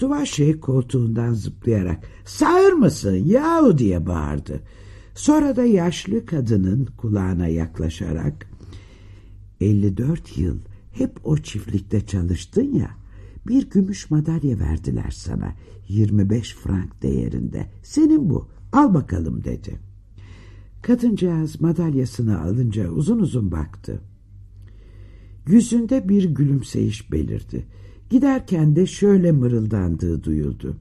Tuvaşe koltuğundan zıplayarak sağır mısın yahu diye bağırdı. Sonra da yaşlı kadının kulağına yaklaşarak 54 yıl hep o çiftlikte çalıştın ya bir gümüş madalya verdiler sana 25 frank değerinde senin bu al bakalım dedi. Kadıncağız madalyasını alınca uzun uzun baktı. Yüzünde bir gülümseyiş belirdi. Giderken de şöyle mırıldandığı duyuldu.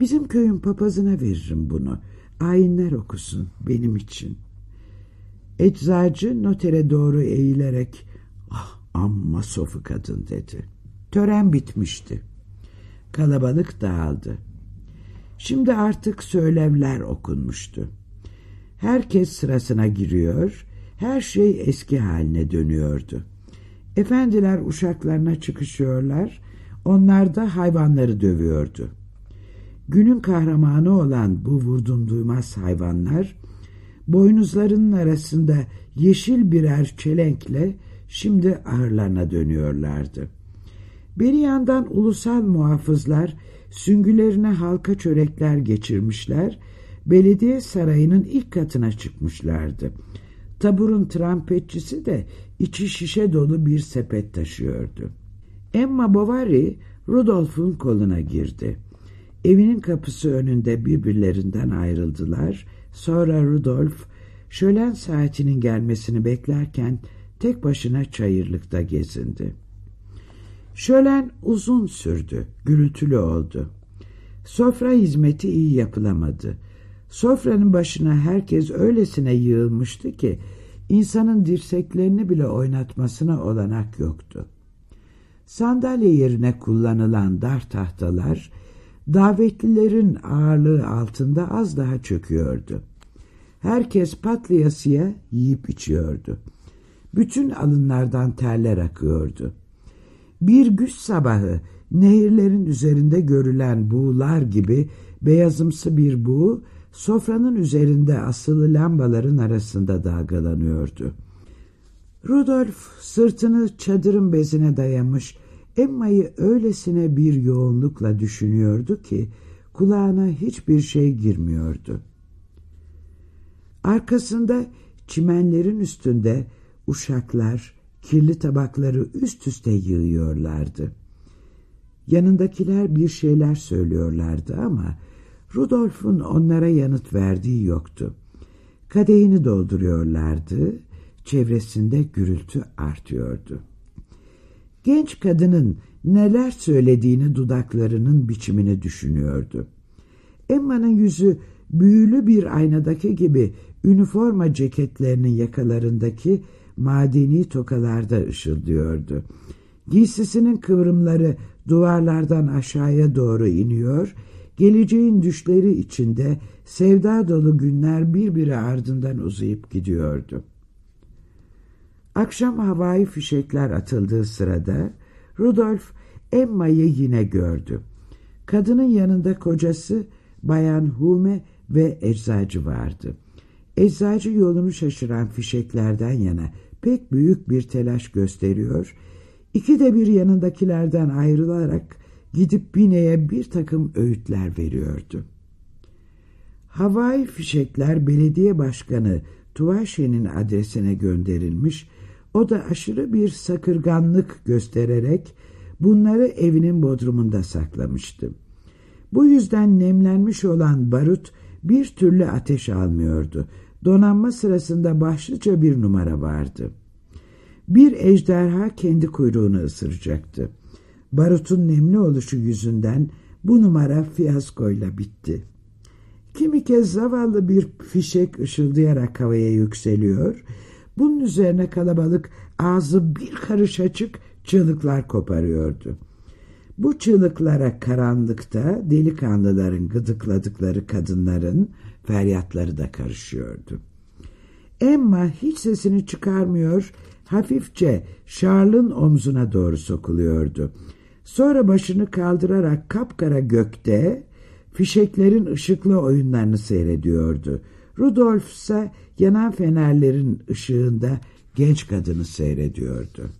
Bizim köyün papazına veririm bunu. Ayinler okusun benim için. Eczacı notere doğru eğilerek ah amma sofu kadın dedi. Tören bitmişti. Kalabalık dağıldı. Şimdi artık söylevler okunmuştu. Herkes sırasına giriyor, her şey eski haline dönüyordu. Efendiler uşaklarına çıkışıyorlar, onlar da hayvanları dövüyordu. Günün kahramanı olan bu vurdum duymaz hayvanlar, boynuzlarının arasında yeşil birer çelenkle şimdi ağırlarına dönüyorlardı. Bir yandan ulusal muhafızlar süngülerine halka çörekler geçirmişler, belediye sarayının ilk katına çıkmışlardı. Taburun trampetçisi de içi şişe dolu bir sepet taşıyordu. Emma Bovary Rudolf'un koluna girdi. Evinin kapısı önünde birbirlerinden ayrıldılar. Sonra Rudolf şölen saatinin gelmesini beklerken tek başına çayırlıkta gezindi. Şölen uzun sürdü, gürültülü oldu. Sofra hizmeti iyi yapılamadı. Sofranın başına herkes öylesine yığılmıştı ki insanın dirseklerini bile oynatmasına olanak yoktu. Sandalye yerine kullanılan dar tahtalar davetlilerin ağırlığı altında az daha çöküyordu. Herkes patlayasıya yiyip içiyordu. Bütün alınlardan terler akıyordu. Bir güç sabahı nehirlerin üzerinde görülen buğular gibi beyazımsı bir buğu sofranın üzerinde asılı lambaların arasında dalgalanıyordu. Rudolf sırtını çadırın bezine dayamış Emma'yı öylesine bir yoğunlukla düşünüyordu ki kulağına hiçbir şey girmiyordu. Arkasında çimenlerin üstünde uşaklar kirli tabakları üst üste yığıyorlardı. Yanındakiler bir şeyler söylüyorlardı ama Rudolf'un onlara yanıt verdiği yoktu. Kadehini dolduruyorlardı, çevresinde gürültü artıyordu. Genç kadının neler söylediğini dudaklarının biçimini düşünüyordu. Emma'nın yüzü büyülü bir aynadaki gibi üniforma ceketlerinin yakalarındaki madeni tokalarda ışıldıyordu. Giysisinin kıvrımları duvarlardan aşağıya doğru iniyor, geleceğin düşleri içinde sevda dolu günler birbiri ardından uzayıp gidiyordu. Akşam havai fişekler atıldığı sırada Rudolf Emma'yı yine gördü. Kadının yanında kocası Bayan Hume ve eczacı vardı. Eczacı yolunu şaşıran fişeklerden yana pek büyük bir telaş gösteriyor, iki de bir yanındakilerden ayrılarak gidip Bine'ye bir takım öğütler veriyordu. Havai fişekler belediye başkanı Tuvaşe'nin adresine gönderilmiş o da aşırı bir sakırganlık göstererek bunları evinin bodrumunda saklamıştı. Bu yüzden nemlenmiş olan barut bir türlü ateş almıyordu. Donanma sırasında başlıca bir numara vardı. Bir ejderha kendi kuyruğunu ısıracaktı. Barutun nemli oluşu yüzünden bu numara fiyaskoyla bitti. Kimi kez zavallı bir fişek ışıldayarak havaya yükseliyor bunun üzerine kalabalık ağzı bir karış açık çığlıklar koparıyordu. Bu çığlıklara karanlıkta delikanlıların gıdıkladıkları kadınların feryatları da karışıyordu. Emma hiç sesini çıkarmıyor, hafifçe Charles'ın omzuna doğru sokuluyordu. Sonra başını kaldırarak kapkara gökte fişeklerin ışıklı oyunlarını seyrediyordu. Rudolf ise yanan fenerlerin ışığında genç kadını seyrediyordu.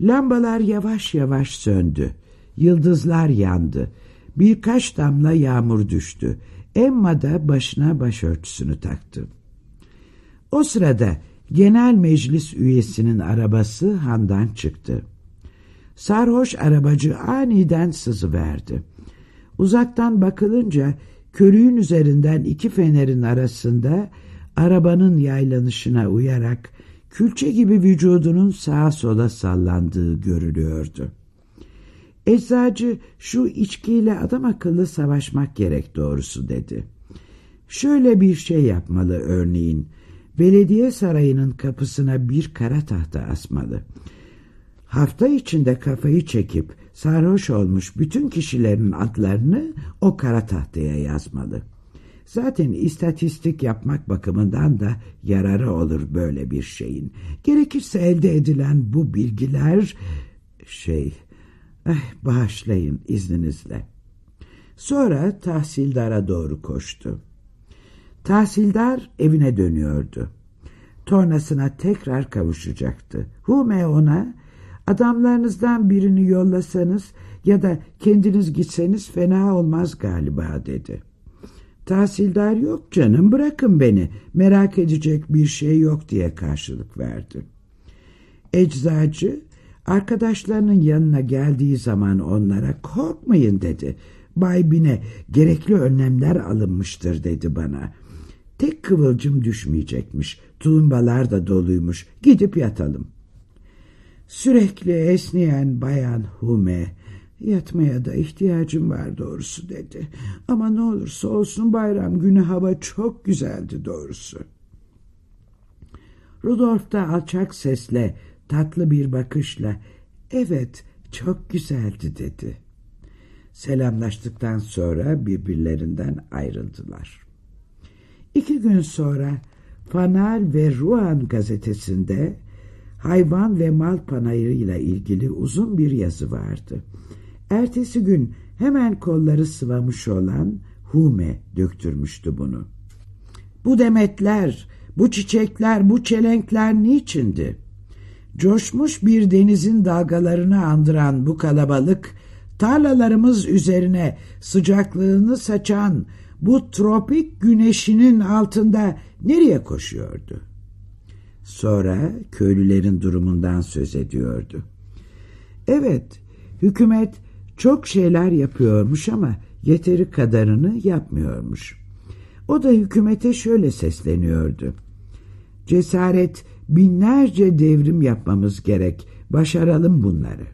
Lambalar yavaş yavaş söndü. Yıldızlar yandı. Birkaç damla yağmur düştü. Emma da başına başörtüsünü taktı. O sırada genel meclis üyesinin arabası handan çıktı. Sarhoş arabacı aniden sızıverdi. Uzaktan bakılınca körüğün üzerinden iki fenerin arasında arabanın yaylanışına uyarak külçe gibi vücudunun sağa sola sallandığı görülüyordu. Eczacı şu içkiyle adam akıllı savaşmak gerek doğrusu dedi. Şöyle bir şey yapmalı örneğin. Belediye sarayının kapısına bir kara tahta asmalı. Hafta içinde kafayı çekip sarhoş olmuş bütün kişilerin adlarını o kara tahtaya yazmalı. Zaten istatistik yapmak bakımından da yararı olur böyle bir şeyin. Gerekirse elde edilen bu bilgiler şey Eh, bağışlayın izninizle. Sonra tahsildara doğru koştu. Tahsildar evine dönüyordu. Tornasına tekrar kavuşacaktı. Hume ona adamlarınızdan birini yollasanız ya da kendiniz gitseniz fena olmaz galiba dedi. Tahsildar yok canım bırakın beni merak edecek bir şey yok diye karşılık verdi. Eczacı Arkadaşlarının yanına geldiği zaman onlara korkmayın dedi. Bay Bine gerekli önlemler alınmıştır dedi bana. Tek kıvılcım düşmeyecekmiş. Tulumbalar da doluymuş. Gidip yatalım. Sürekli esneyen bayan Hume yatmaya da ihtiyacım var doğrusu dedi. Ama ne olursa olsun bayram günü hava çok güzeldi doğrusu. Rudolf da alçak sesle tatlı bir bakışla evet çok güzeldi dedi. Selamlaştıktan sonra birbirlerinden ayrıldılar. İki gün sonra Fanal ve Ruan gazetesinde hayvan ve mal panayırıyla ilgili uzun bir yazı vardı. Ertesi gün hemen kolları sıvamış olan Hume döktürmüştü bunu. Bu demetler, bu çiçekler, bu çelenkler niçindi? Coşmuş bir denizin dalgalarını andıran bu kalabalık, tarlalarımız üzerine sıcaklığını saçan bu tropik güneşinin altında nereye koşuyordu? Sonra köylülerin durumundan söz ediyordu. Evet, hükümet çok şeyler yapıyormuş ama yeteri kadarını yapmıyormuş. O da hükümete şöyle sesleniyordu. Cesaret binlerce devrim yapmamız gerek. Başaralım bunları.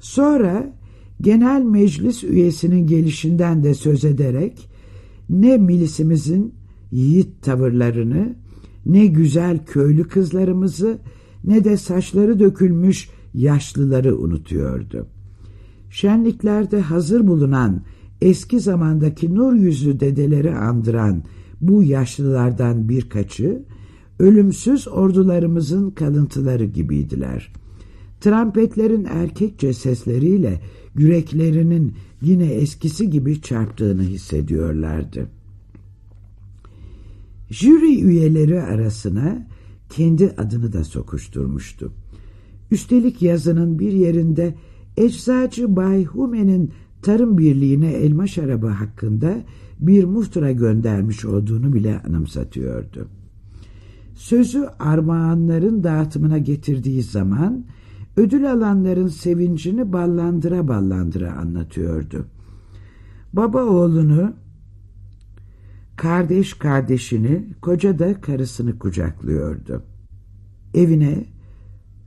Sonra genel meclis üyesinin gelişinden de söz ederek ne milisimizin yiğit tavırlarını, ne güzel köylü kızlarımızı, ne de saçları dökülmüş yaşlıları unutuyordu. Şenliklerde hazır bulunan eski zamandaki nur yüzlü dedeleri andıran bu yaşlılardan birkaçı ölümsüz ordularımızın kalıntıları gibiydiler. Trampetlerin erkekçe sesleriyle yüreklerinin yine eskisi gibi çarptığını hissediyorlardı. Jüri üyeleri arasına kendi adını da sokuşturmuştu. Üstelik yazının bir yerinde Eczacı Bay Hume'nin Tarım Birliği'ne elma şarabı hakkında bir muhtıra göndermiş olduğunu bile anımsatıyordu. Sözü armağanların dağıtımına getirdiği zaman ödül alanların sevincini ballandıra ballandıra anlatıyordu. Baba oğlunu, kardeş kardeşini, koca da karısını kucaklıyordu. Evine,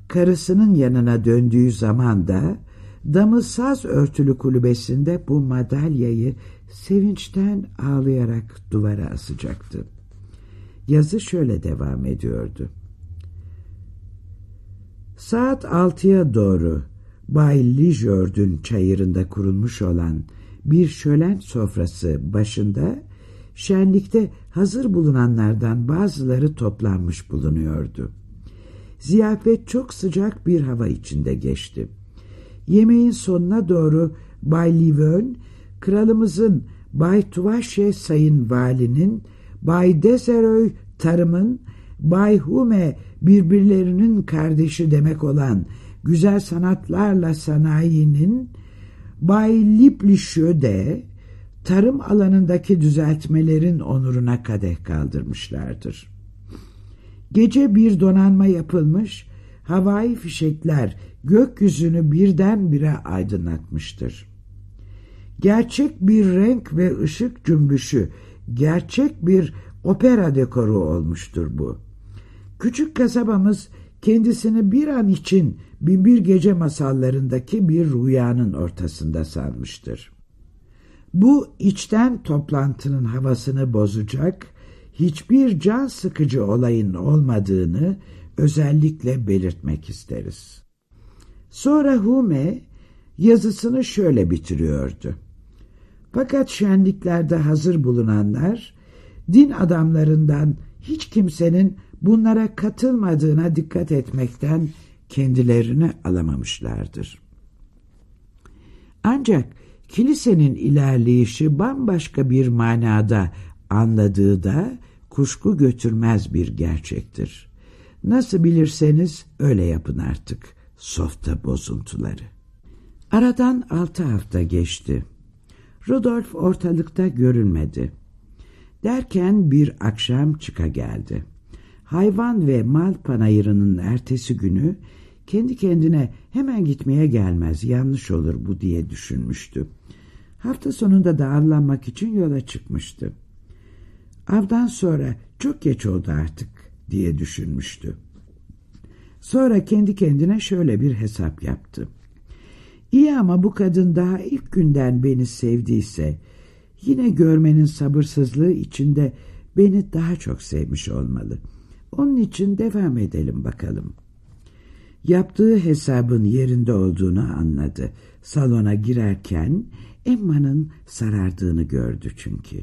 karısının yanına döndüğü zaman da damı saz örtülü kulübesinde bu madalyayı sevinçten ağlayarak duvara asacaktı. Yazı şöyle devam ediyordu. Saat altıya doğru Bay Lijord'un çayırında kurulmuş olan bir şölen sofrası başında şenlikte hazır bulunanlardan bazıları toplanmış bulunuyordu. Ziyafet çok sıcak bir hava içinde geçti. Yemeğin sonuna doğru Bay Livön, kralımızın Bay Tuvaşe Sayın Valinin Bay Deseröy tarımın, Bay Hume birbirlerinin kardeşi demek olan güzel sanatlarla sanayinin, Bay Liplişö de tarım alanındaki düzeltmelerin onuruna kadeh kaldırmışlardır. Gece bir donanma yapılmış, havai fişekler gökyüzünü birdenbire aydınlatmıştır. Gerçek bir renk ve ışık cümbüşü, gerçek bir opera dekoru olmuştur bu. Küçük kasabamız kendisini bir an için binbir gece masallarındaki bir rüyanın ortasında sanmıştır. Bu içten toplantının havasını bozacak hiçbir can sıkıcı olayın olmadığını özellikle belirtmek isteriz. Sonra Hume yazısını şöyle bitiriyordu. Fakat şenliklerde hazır bulunanlar din adamlarından hiç kimsenin bunlara katılmadığına dikkat etmekten kendilerini alamamışlardır. Ancak kilisenin ilerleyişi bambaşka bir manada anladığı da kuşku götürmez bir gerçektir. Nasıl bilirseniz öyle yapın artık softa bozuntuları. Aradan altı hafta geçti. Rudolf ortalıkta görünmedi. Derken bir akşam çıka geldi. Hayvan ve mal panayırının ertesi günü kendi kendine hemen gitmeye gelmez yanlış olur bu diye düşünmüştü. Hafta sonunda da avlanmak için yola çıkmıştı. Avdan sonra çok geç oldu artık diye düşünmüştü. Sonra kendi kendine şöyle bir hesap yaptı. İyi ama bu kadın daha ilk günden beni sevdiyse yine görmenin sabırsızlığı içinde beni daha çok sevmiş olmalı. Onun için devam edelim bakalım. Yaptığı hesabın yerinde olduğunu anladı. Salona girerken Emma'nın sarardığını gördü çünkü.